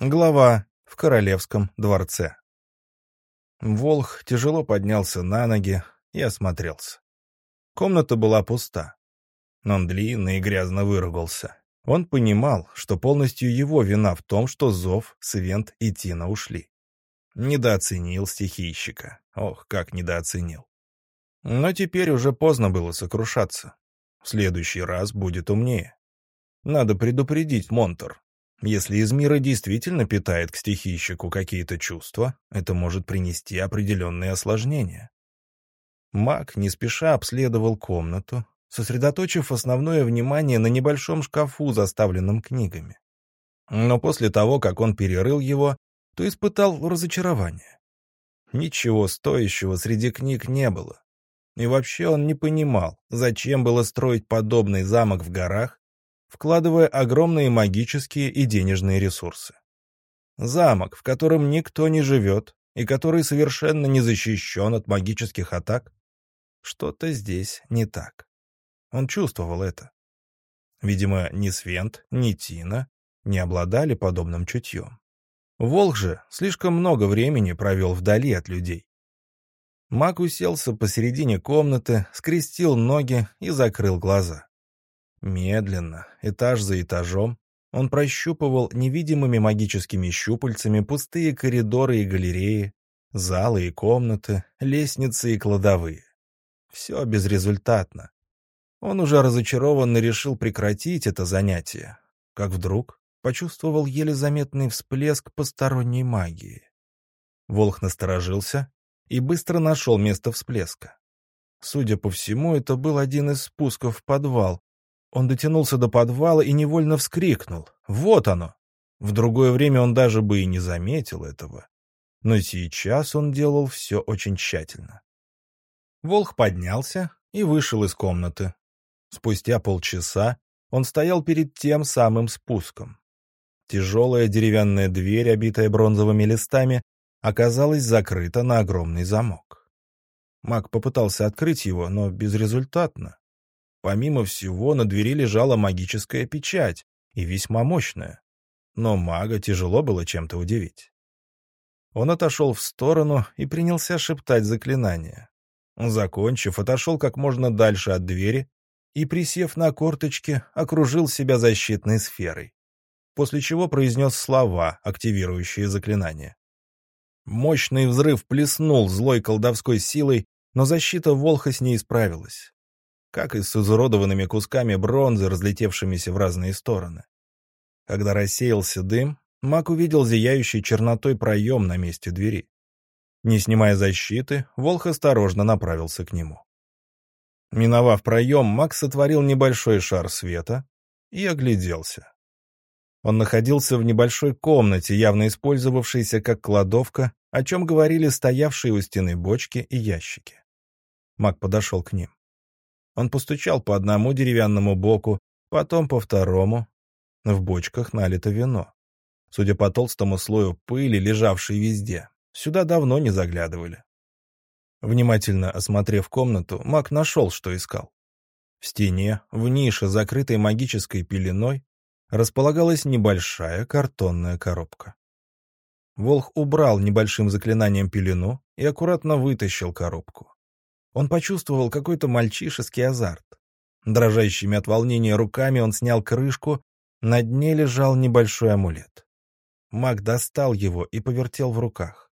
Глава в королевском дворце. Волх тяжело поднялся на ноги и осмотрелся. Комната была пуста. Он длинно и грязно выругался. Он понимал, что полностью его вина в том, что Зов, Свент и Тина ушли. Недооценил стихийщика. Ох, как недооценил. Но теперь уже поздно было сокрушаться. В следующий раз будет умнее. Надо предупредить Монтер, если из мира действительно питает к стихийщику какие-то чувства, это может принести определенные осложнения. Маг не спеша обследовал комнату, сосредоточив основное внимание на небольшом шкафу, заставленном книгами. Но после того, как он перерыл его, то испытал разочарование. Ничего стоящего среди книг не было. И вообще он не понимал, зачем было строить подобный замок в горах, вкладывая огромные магические и денежные ресурсы. Замок, в котором никто не живет и который совершенно не защищен от магических атак. Что-то здесь не так. Он чувствовал это. Видимо, ни Свент, ни Тина не обладали подобным чутьем. Волк же слишком много времени провел вдали от людей. Маг уселся посередине комнаты, скрестил ноги и закрыл глаза. Медленно, этаж за этажом, он прощупывал невидимыми магическими щупальцами пустые коридоры и галереи, залы и комнаты, лестницы и кладовые. Все безрезультатно. Он уже разочарованно решил прекратить это занятие, как вдруг почувствовал еле заметный всплеск посторонней магии. Волх насторожился и быстро нашел место всплеска. Судя по всему, это был один из спусков в подвал, он дотянулся до подвала и невольно вскрикнул. «Вот оно!» В другое время он даже бы и не заметил этого. Но сейчас он делал все очень тщательно. Волх поднялся и вышел из комнаты. Спустя полчаса он стоял перед тем самым спуском. Тяжелая деревянная дверь, обитая бронзовыми листами, оказалась закрыта на огромный замок. Маг попытался открыть его, но безрезультатно. Помимо всего, на двери лежала магическая печать, и весьма мощная. Но мага тяжело было чем-то удивить. Он отошел в сторону и принялся шептать заклинание. Закончив, отошел как можно дальше от двери и, присев на корточки, окружил себя защитной сферой, после чего произнес слова, активирующие заклинание. Мощный взрыв плеснул злой колдовской силой, но защита Волха с ней справилась как и с изуродованными кусками бронзы, разлетевшимися в разные стороны. Когда рассеялся дым, маг увидел зияющий чернотой проем на месте двери. Не снимая защиты, Волх осторожно направился к нему. Миновав проем, маг сотворил небольшой шар света и огляделся. Он находился в небольшой комнате, явно использовавшейся как кладовка, о чем говорили стоявшие у стены бочки и ящики. Маг подошел к ним. Он постучал по одному деревянному боку, потом по второму. В бочках налито вино. Судя по толстому слою пыли, лежавшей везде, сюда давно не заглядывали. Внимательно осмотрев комнату, маг нашел, что искал. В стене, в нише, закрытой магической пеленой, располагалась небольшая картонная коробка. Волх убрал небольшим заклинанием пелену и аккуратно вытащил коробку. Он почувствовал какой-то мальчишеский азарт. Дрожащими от волнения руками он снял крышку, на дне лежал небольшой амулет. Маг достал его и повертел в руках.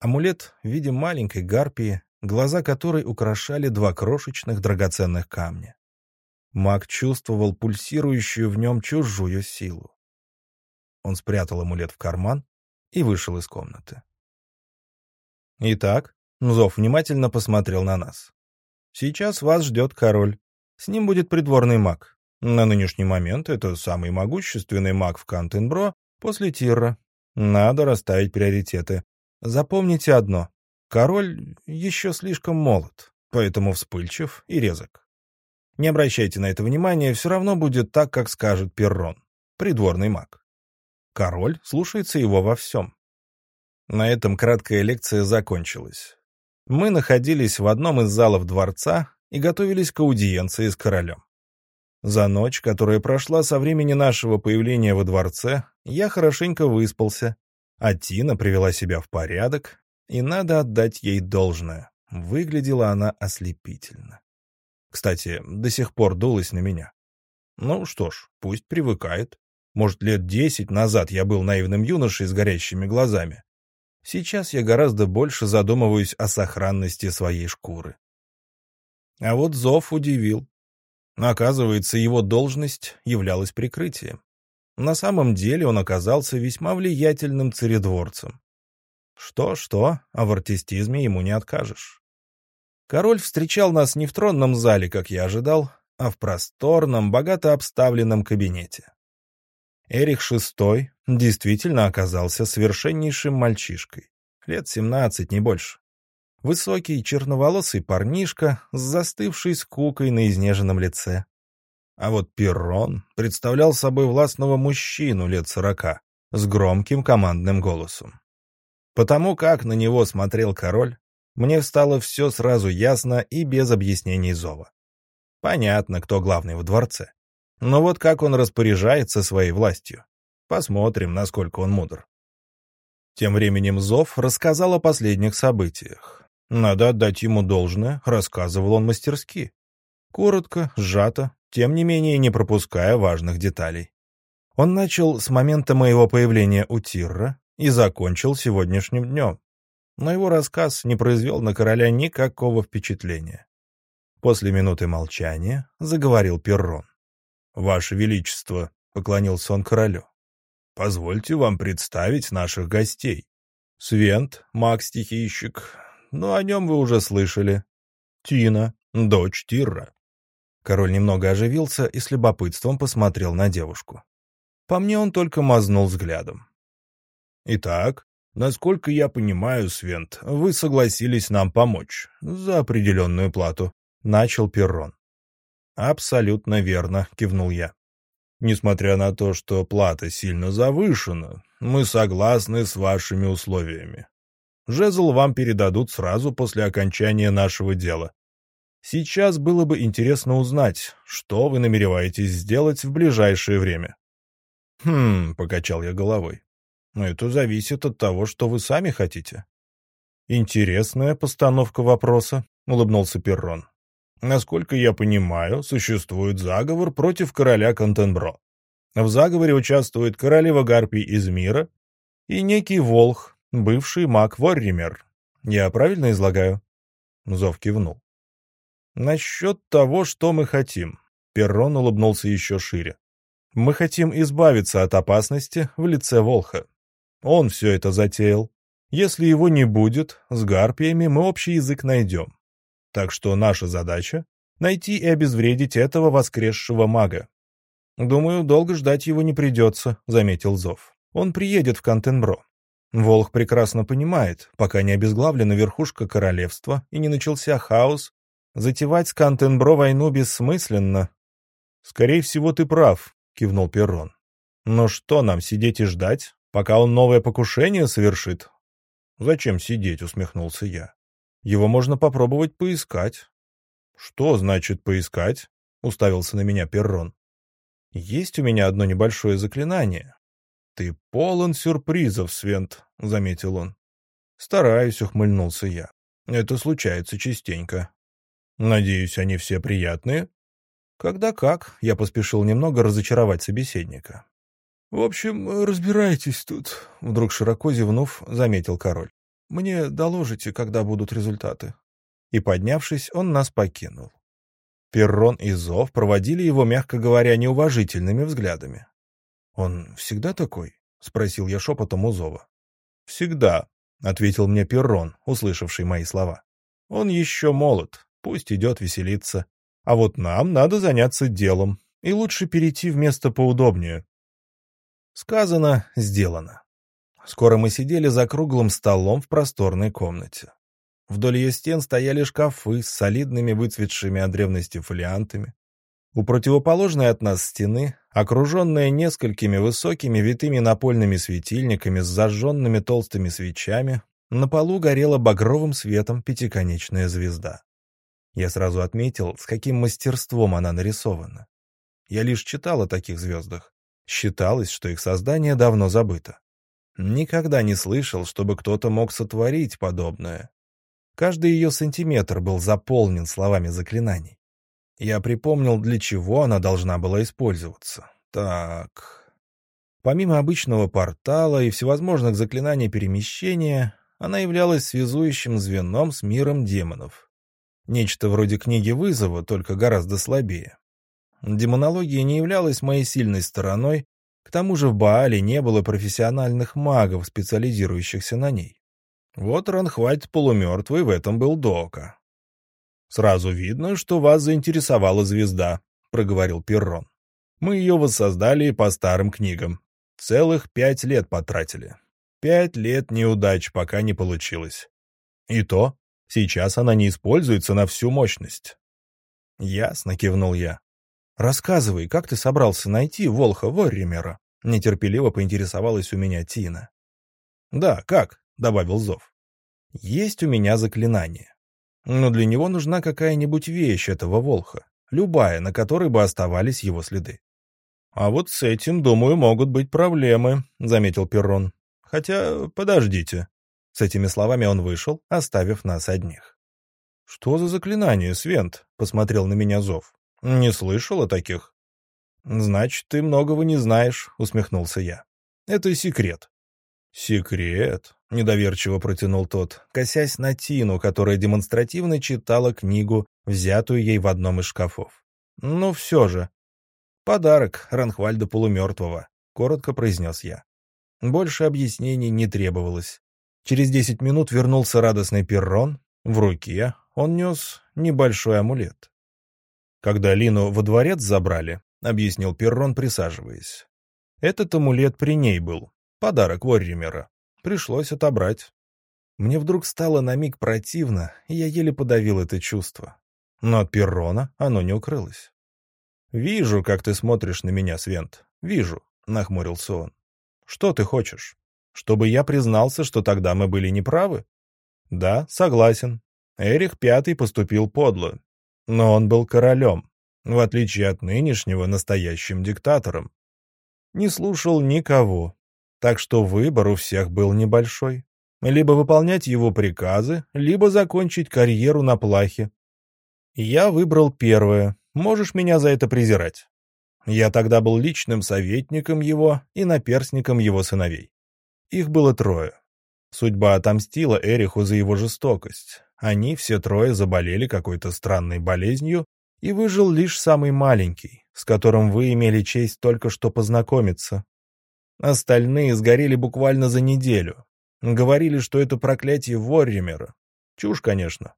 Амулет в виде маленькой гарпии, глаза которой украшали два крошечных драгоценных камня. Маг чувствовал пульсирующую в нем чужую силу. Он спрятал амулет в карман и вышел из комнаты. «Итак», Зов внимательно посмотрел на нас. «Сейчас вас ждет король. С ним будет придворный маг. На нынешний момент это самый могущественный маг в Кантенбро после Тирра. Надо расставить приоритеты. Запомните одно. Король еще слишком молод, поэтому вспыльчив и резок. Не обращайте на это внимания, все равно будет так, как скажет Перрон, придворный маг. Король слушается его во всем. На этом краткая лекция закончилась мы находились в одном из залов дворца и готовились к аудиенции с королем. За ночь, которая прошла со времени нашего появления во дворце, Я хорошенько выспался, а Тина привела себя в порядок, и надо отдать ей должное. Выглядела она ослепительно. Кстати, до сих пор дулась на меня. Ну что ж, пусть привыкает. Может, лет десять назад я был наивным юношей с горящими глазами. Сейчас я гораздо больше задумываюсь о сохранности своей шкуры. А вот зов удивил. Оказывается, его должность являлась прикрытием. На самом деле он оказался весьма влиятельным царедворцем. Что-что, а в артистизме ему не откажешь. Король встречал нас не в тронном зале, как я ожидал, а в просторном, богато обставленном кабинете. Эрих VI действительно оказался совершеннейшим мальчишкой. Лет семнадцать, не больше. Высокий, черноволосый парнишка с застывшей скукой на изнеженном лице. А вот Перрон представлял собой властного мужчину лет сорока с громким командным голосом. Потому как на него смотрел король, мне стало все сразу ясно и без объяснений зова. Понятно, кто главный в дворце. Но вот как он распоряжается своей властью. Посмотрим, насколько он мудр. Тем временем Зов рассказал о последних событиях. Надо отдать ему должное, рассказывал он мастерски. Коротко, сжато, тем не менее не пропуская важных деталей. Он начал с момента моего появления у Тирра и закончил сегодняшним днем. Но его рассказ не произвел на короля никакого впечатления. После минуты молчания заговорил Перрон. «Ваше Величество», — поклонился он королю, — «позвольте вам представить наших гостей. Свент, маг-стихийщик, но о нем вы уже слышали. Тина, дочь Тирра. Король немного оживился и с любопытством посмотрел на девушку. По мне он только мазнул взглядом. «Итак, насколько я понимаю, Свент, вы согласились нам помочь за определенную плату», — начал Перрон. «Абсолютно верно», — кивнул я. «Несмотря на то, что плата сильно завышена, мы согласны с вашими условиями. Жезл вам передадут сразу после окончания нашего дела. Сейчас было бы интересно узнать, что вы намереваетесь сделать в ближайшее время. Хм, покачал я головой. Но это зависит от того, что вы сами хотите. Интересная постановка вопроса, улыбнулся Перрон. Насколько я понимаю, существует заговор против короля Контенбро. В заговоре участвует королева Гарпий из мира и некий Волх, Бывший маг Ворример. Я правильно излагаю?» Зов кивнул. «Насчет того, что мы хотим». Перрон улыбнулся еще шире. «Мы хотим избавиться от опасности в лице Волха. Он все это затеял. Если его не будет, с гарпиями мы общий язык найдем. Так что наша задача — найти и обезвредить этого воскресшего мага. «Думаю, долго ждать его не придется», — заметил Зов. «Он приедет в Кантенбро. Волх прекрасно понимает, пока не обезглавлена верхушка королевства и не начался хаос, затевать с Кантенбро войну бессмысленно. «Скорее всего, ты прав», — кивнул Перрон. «Но что нам, сидеть и ждать, пока он новое покушение совершит?» «Зачем сидеть?» — усмехнулся я. «Его можно попробовать поискать». «Что значит поискать?» — уставился на меня Перрон. «Есть у меня одно небольшое заклинание, «Ты полон сюрпризов, Свент», — заметил он. «Стараюсь», — ухмыльнулся я. «Это случается частенько». «Надеюсь, они все приятные?» «Когда как», — я поспешил немного разочаровать собеседника. «В общем, разбирайтесь тут», — вдруг широко зевнув, заметил король. «Мне доложите, когда будут результаты». И, поднявшись, он нас покинул. Перрон и Зов проводили его, мягко говоря, неуважительными взглядами. «Он всегда такой?» — спросил я шепотом у Зова. «Всегда», — ответил мне Перрон, услышавший мои слова. «Он еще молод, пусть идет веселиться. А вот нам надо заняться делом, и лучше перейти в место поудобнее». Сказано, сделано. Скоро мы сидели за круглым столом в просторной комнате. Вдоль ее стен стояли шкафы с солидными выцветшими от древности фолиантами. У противоположной от нас стены Окруженная несколькими высокими витыми напольными светильниками с зажженными толстыми свечами, на полу горела багровым светом пятиконечная звезда. Я сразу отметил, с каким мастерством она нарисована. Я лишь читал о таких звездах, Считалось, что их создание давно забыто. Никогда не слышал, чтобы кто-то мог сотворить подобное. Каждый ее сантиметр был заполнен словами заклинаний. Я припомнил, для чего она должна была использоваться. Так... Помимо обычного портала и всевозможных заклинаний перемещения, она являлась связующим звеном с миром демонов. Нечто вроде книги вызова, только гораздо слабее. Демонология не являлась моей сильной стороной, к тому же в Баале не было профессиональных магов, специализирующихся на ней. Вот Ранхвальд полумертвый в этом был Дока. «Сразу видно, что вас заинтересовала звезда», — проговорил Перрон. «Мы ее воссоздали по старым книгам. Целых пять лет потратили. Пять лет неудач, пока не получилось. И то, сейчас она не используется на всю мощность». «Ясно», — кивнул я. «Рассказывай, как ты собрался найти Волха Ворримера?» — нетерпеливо поинтересовалась у меня Тина. «Да, как?» — добавил Зов. «Есть у меня заклинание. Но для него нужна какая-нибудь вещь этого Волха, любая, на которой бы оставались его следы». «А вот с этим, думаю, могут быть проблемы», — заметил Перрон. «Хотя, подождите». С этими словами он вышел, оставив нас одних. «Что за заклинание, Свент?» — посмотрел на меня Зов. «Не слышал о таких». «Значит, ты многого не знаешь», — усмехнулся я. «Это секрет». «Секрет?» — недоверчиво протянул тот, косясь на Тину, которая демонстративно читала книгу, взятую ей в одном из шкафов. «Ну все же». «Подарок Ранхвальда полумертвого», — коротко произнес я. Больше объяснений не требовалось. Через десять минут вернулся радостный перрон. В руке он нес небольшой амулет. Когда Лину во дворец забрали, — объяснил Перрон, присаживаясь. Этот амулет при ней был. Подарок Ворримера. Пришлось отобрать. Мне вдруг стало на миг противно, и я еле подавил это чувство. Но от Перрона оно не укрылось. «Вижу, как ты смотришь на меня, Свент. Вижу», — нахмурился он. «Что ты хочешь? Чтобы я признался, что тогда мы были неправы?» «Да, согласен. Эрих Пятый поступил подло, но он был королем, в отличие от нынешнего настоящим диктатором. Не слушал никого, так что выбор у всех был небольшой. Либо выполнять его приказы, либо закончить карьеру на плахе. Я выбрал первое, можешь меня за это презирать. Я тогда был личным советником его и наперсником его сыновей. Их было трое. Судьба отомстила Эриху за его жестокость. Они все трое заболели какой-то странной болезнью, и выжил лишь самый маленький, с которым вы имели честь только что познакомиться. Остальные сгорели буквально за неделю. Говорили, что это проклятие Ворримера. Чушь, конечно.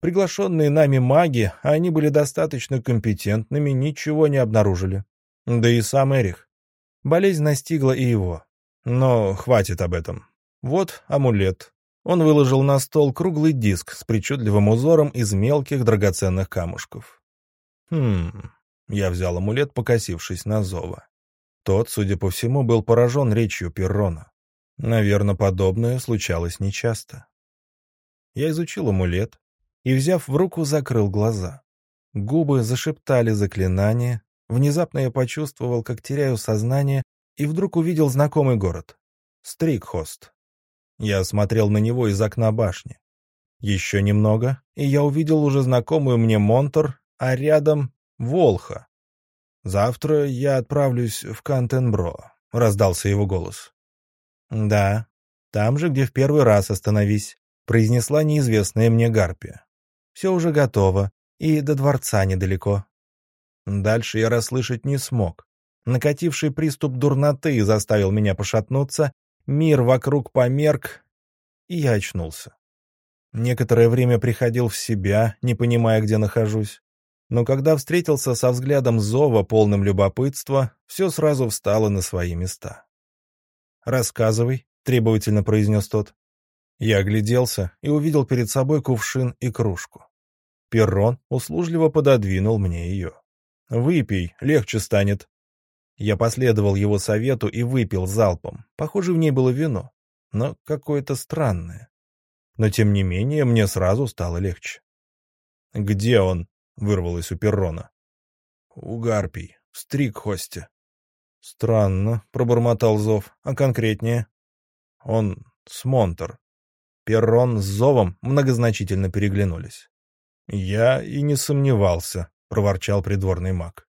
Приглашенные нами маги, они были достаточно компетентными, ничего не обнаружили. Да и сам Эрих. Болезнь настигла и его. Но хватит об этом. Вот амулет. Он выложил на стол круглый диск с причудливым узором из мелких драгоценных камушков. Хм... Я взял амулет, покосившись на Зова. Тот, судя по всему, был поражен речью Перрона. Наверное, подобное случалось нечасто. Я изучил амулет и, взяв в руку, закрыл глаза. Губы зашептали заклинание, внезапно я почувствовал, как теряю сознание, и вдруг увидел знакомый город. Стрикхост. Я смотрел на него из окна башни. Еще немного, и я увидел уже знакомую мне Монтор, а рядом — Волха. «Завтра я отправлюсь в Кантенбро», — раздался его голос. «Да, там же, где в первый раз остановись», — произнесла неизвестная мне Гарпия. «Все уже готово, и до дворца недалеко». Дальше я расслышать не смог. Накативший приступ дурноты заставил меня пошатнуться, мир вокруг померк, и я очнулся. Некоторое время приходил в себя, не понимая, где нахожусь но когда встретился со взглядом Зова, полным любопытства, все сразу встало на свои места. «Рассказывай», — требовательно произнес тот. Я огляделся и увидел перед собой кувшин и кружку. Перрон услужливо пододвинул мне ее. «Выпей, легче станет». Я последовал его совету и выпил залпом. Похоже, в ней было вино, но какое-то странное. Но, тем не менее, мне сразу стало легче. «Где он?» — вырвалось у перрона. «У гарпий, в стрик-хосте». «Странно», — пробормотал Зов. «А конкретнее?» «Он смонтер». Перрон с Зовом многозначительно переглянулись. «Я и не сомневался», — проворчал придворный маг.